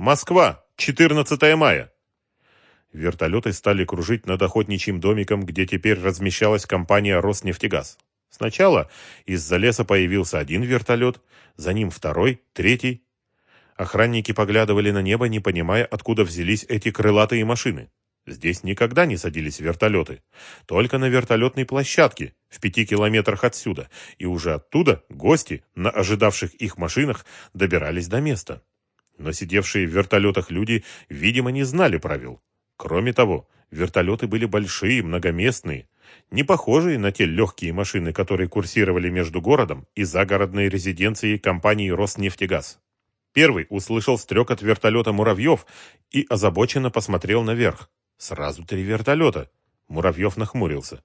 Москва, 14 мая. Вертолеты стали кружить над охотничьим домиком, где теперь размещалась компания «Роснефтегаз». Сначала из-за леса появился один вертолет, за ним второй, третий. Охранники поглядывали на небо, не понимая, откуда взялись эти крылатые машины. Здесь никогда не садились вертолеты. Только на вертолетной площадке, в пяти километрах отсюда. И уже оттуда гости на ожидавших их машинах добирались до места. Но сидевшие в вертолетах люди, видимо, не знали правил. Кроме того, вертолеты были большие, многоместные, не похожие на те легкие машины, которые курсировали между городом и загородной резиденцией компании «Роснефтегаз». Первый услышал стрек от вертолета «Муравьев» и озабоченно посмотрел наверх. Сразу три вертолета. Муравьев нахмурился.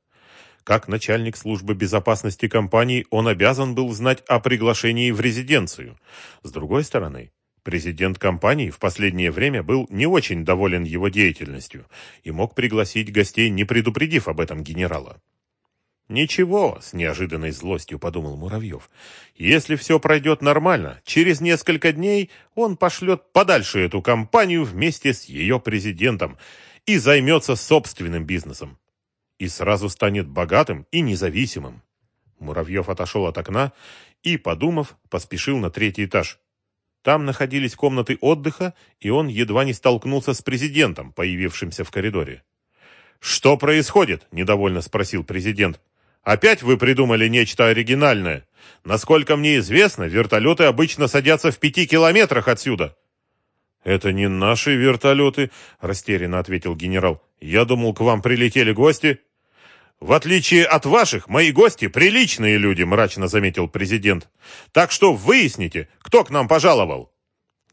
Как начальник службы безопасности компании он обязан был знать о приглашении в резиденцию. С другой стороны, президент компании в последнее время был не очень доволен его деятельностью и мог пригласить гостей, не предупредив об этом генерала. «Ничего», — с неожиданной злостью подумал Муравьев. «Если все пройдет нормально, через несколько дней он пошлет подальше эту компанию вместе с ее президентом и займется собственным бизнесом. И сразу станет богатым и независимым. Муравьев отошел от окна и, подумав, поспешил на третий этаж. Там находились комнаты отдыха, и он едва не столкнулся с президентом, появившимся в коридоре. «Что происходит?» – недовольно спросил президент. «Опять вы придумали нечто оригинальное? Насколько мне известно, вертолеты обычно садятся в пяти километрах отсюда». «Это не наши вертолеты», — растерянно ответил генерал. «Я думал, к вам прилетели гости». «В отличие от ваших, мои гости приличные люди», — мрачно заметил президент. «Так что выясните, кто к нам пожаловал».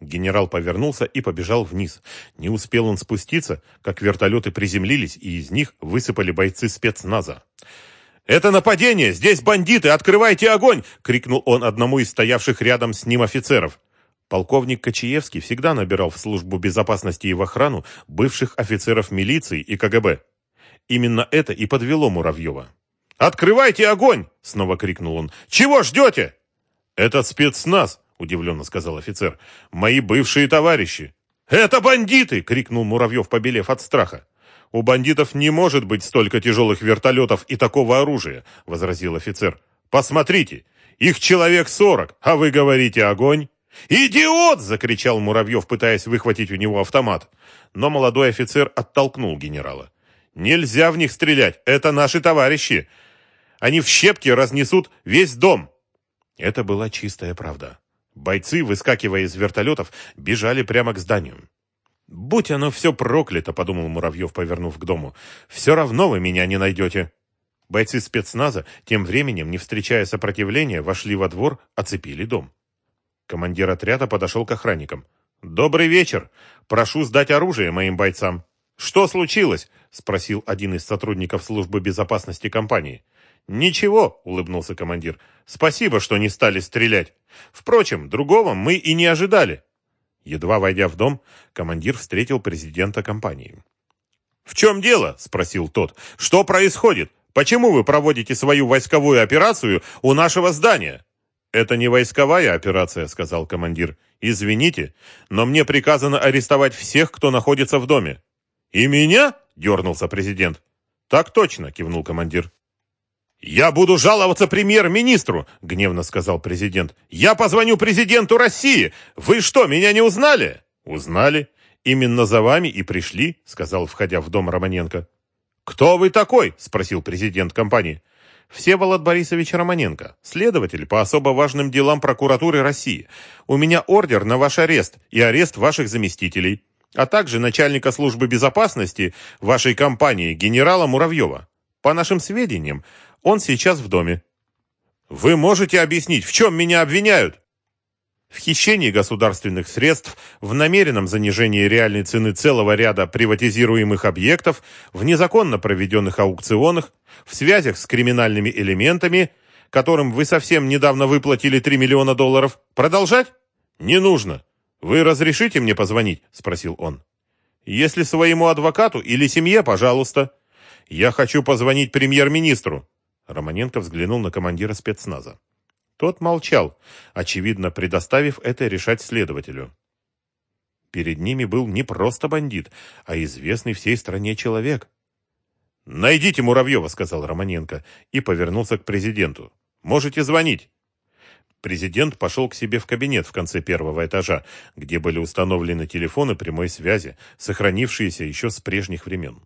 Генерал повернулся и побежал вниз. Не успел он спуститься, как вертолеты приземлились, и из них высыпали бойцы спецназа. «Это нападение! Здесь бандиты! Открывайте огонь!» — крикнул он одному из стоявших рядом с ним офицеров. Полковник Кочаевский всегда набирал в службу безопасности и в охрану бывших офицеров милиции и КГБ. Именно это и подвело Муравьева. «Открывайте огонь!» — снова крикнул он. «Чего ждете?» «Это спецназ!» — удивленно сказал офицер. «Мои бывшие товарищи!» «Это бандиты!» — крикнул Муравьев, побелев от страха. «У бандитов не может быть столько тяжелых вертолетов и такого оружия!» — возразил офицер. «Посмотрите! Их человек сорок, а вы говорите огонь!» «Идиот!» – закричал Муравьев, пытаясь выхватить у него автомат. Но молодой офицер оттолкнул генерала. «Нельзя в них стрелять! Это наши товарищи! Они в щепки разнесут весь дом!» Это была чистая правда. Бойцы, выскакивая из вертолетов, бежали прямо к зданию. «Будь оно все проклято!» – подумал Муравьев, повернув к дому. «Все равно вы меня не найдете!» Бойцы спецназа, тем временем, не встречая сопротивления, вошли во двор, оцепили дом. Командир отряда подошел к охранникам. «Добрый вечер! Прошу сдать оружие моим бойцам!» «Что случилось?» – спросил один из сотрудников службы безопасности компании. «Ничего», – улыбнулся командир. «Спасибо, что не стали стрелять. Впрочем, другого мы и не ожидали». Едва войдя в дом, командир встретил президента компании. «В чем дело?» – спросил тот. «Что происходит? Почему вы проводите свою войсковую операцию у нашего здания?» «Это не войсковая операция», — сказал командир. «Извините, но мне приказано арестовать всех, кто находится в доме». «И меня?» — дернулся президент. «Так точно», — кивнул командир. «Я буду жаловаться премьер-министру», — гневно сказал президент. «Я позвоню президенту России. Вы что, меня не узнали?» «Узнали. Именно за вами и пришли», — сказал, входя в дом Романенко. «Кто вы такой?» — спросил президент компании. Всеволод Борисович Романенко, следователь по особо важным делам прокуратуры России. У меня ордер на ваш арест и арест ваших заместителей, а также начальника службы безопасности вашей компании генерала Муравьева. По нашим сведениям, он сейчас в доме. Вы можете объяснить, в чем меня обвиняют? в хищении государственных средств, в намеренном занижении реальной цены целого ряда приватизируемых объектов, в незаконно проведенных аукционах, в связях с криминальными элементами, которым вы совсем недавно выплатили 3 миллиона долларов. Продолжать? Не нужно. Вы разрешите мне позвонить? Спросил он. Если своему адвокату или семье, пожалуйста. Я хочу позвонить премьер-министру. Романенко взглянул на командира спецназа. Тот молчал, очевидно, предоставив это решать следователю. Перед ними был не просто бандит, а известный всей стране человек. «Найдите Муравьева», — сказал Романенко, и повернулся к президенту. «Можете звонить». Президент пошел к себе в кабинет в конце первого этажа, где были установлены телефоны прямой связи, сохранившиеся еще с прежних времен.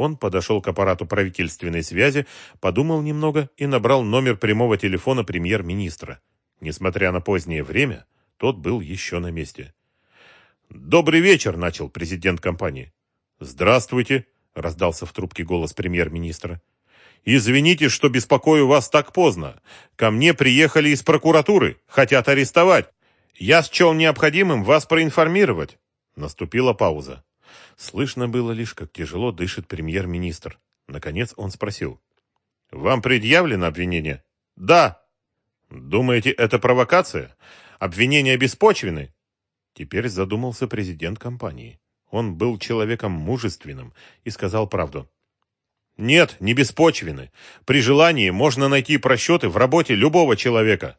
Он подошел к аппарату правительственной связи, подумал немного и набрал номер прямого телефона премьер-министра. Несмотря на позднее время, тот был еще на месте. «Добрый вечер», — начал президент компании. «Здравствуйте», — раздался в трубке голос премьер-министра. «Извините, что беспокою вас так поздно. Ко мне приехали из прокуратуры, хотят арестовать. Я счел необходимым вас проинформировать». Наступила пауза. Слышно было лишь, как тяжело дышит премьер-министр. Наконец он спросил. «Вам предъявлено обвинение?» «Да». «Думаете, это провокация? Обвинения беспочвены?» Теперь задумался президент компании. Он был человеком мужественным и сказал правду. «Нет, не беспочвены. При желании можно найти просчеты в работе любого человека».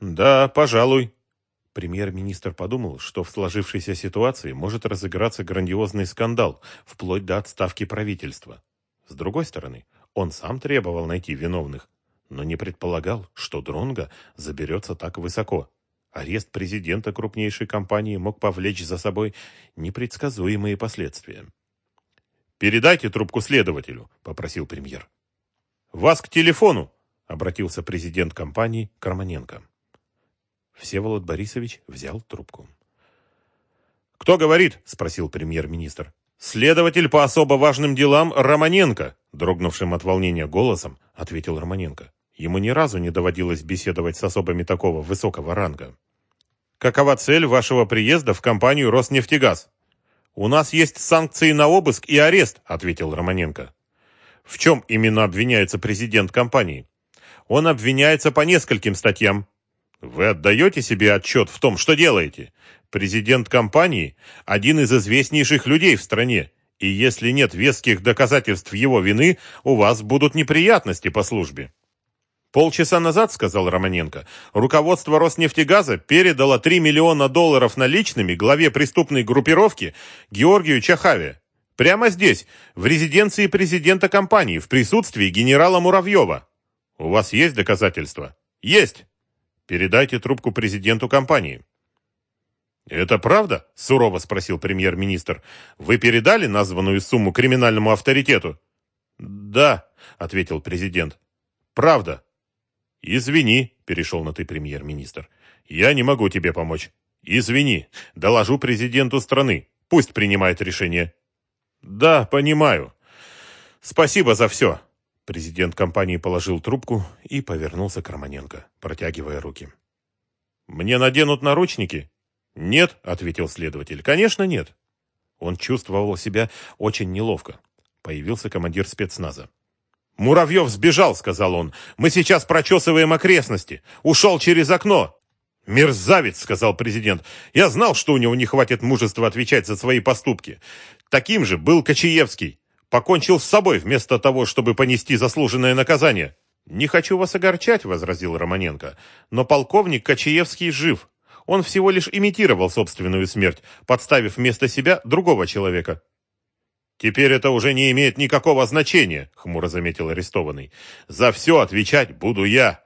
«Да, пожалуй», Премьер-министр подумал, что в сложившейся ситуации может разыграться грандиозный скандал, вплоть до отставки правительства. С другой стороны, он сам требовал найти виновных, но не предполагал, что Дронга заберется так высоко. Арест президента крупнейшей компании мог повлечь за собой непредсказуемые последствия. «Передайте трубку следователю», — попросил премьер. «Вас к телефону», — обратился президент компании Карманенко. Всеволод Борисович взял трубку. «Кто говорит?» – спросил премьер-министр. «Следователь по особо важным делам Романенко», – дрогнувшим от волнения голосом, ответил Романенко. Ему ни разу не доводилось беседовать с особами такого высокого ранга. «Какова цель вашего приезда в компанию «Роснефтегаз»?» «У нас есть санкции на обыск и арест», – ответил Романенко. «В чем именно обвиняется президент компании?» «Он обвиняется по нескольким статьям», вы отдаете себе отчет в том, что делаете? Президент компании – один из известнейших людей в стране, и если нет веских доказательств его вины, у вас будут неприятности по службе. Полчаса назад, сказал Романенко, руководство Роснефтегаза передало 3 миллиона долларов наличными главе преступной группировки Георгию Чахаве. Прямо здесь, в резиденции президента компании, в присутствии генерала Муравьева. У вас есть доказательства? Есть. Передайте трубку президенту компании. «Это правда?» – сурово спросил премьер-министр. «Вы передали названную сумму криминальному авторитету?» «Да», – ответил президент. «Правда». «Извини», – перешел на «ты» премьер-министр. «Я не могу тебе помочь. Извини. Доложу президенту страны. Пусть принимает решение». «Да, понимаю. Спасибо за все». Президент компании положил трубку и повернулся к Романенко, протягивая руки. «Мне наденут наручники?» «Нет», — ответил следователь. «Конечно, нет». Он чувствовал себя очень неловко. Появился командир спецназа. «Муравьев сбежал», — сказал он. «Мы сейчас прочесываем окрестности. Ушел через окно». «Мерзавец», — сказал президент. «Я знал, что у него не хватит мужества отвечать за свои поступки. Таким же был Кочаевский покончил с собой вместо того, чтобы понести заслуженное наказание. «Не хочу вас огорчать», — возразил Романенко, «но полковник Кочаевский жив. Он всего лишь имитировал собственную смерть, подставив вместо себя другого человека». «Теперь это уже не имеет никакого значения», — хмуро заметил арестованный. «За все отвечать буду я».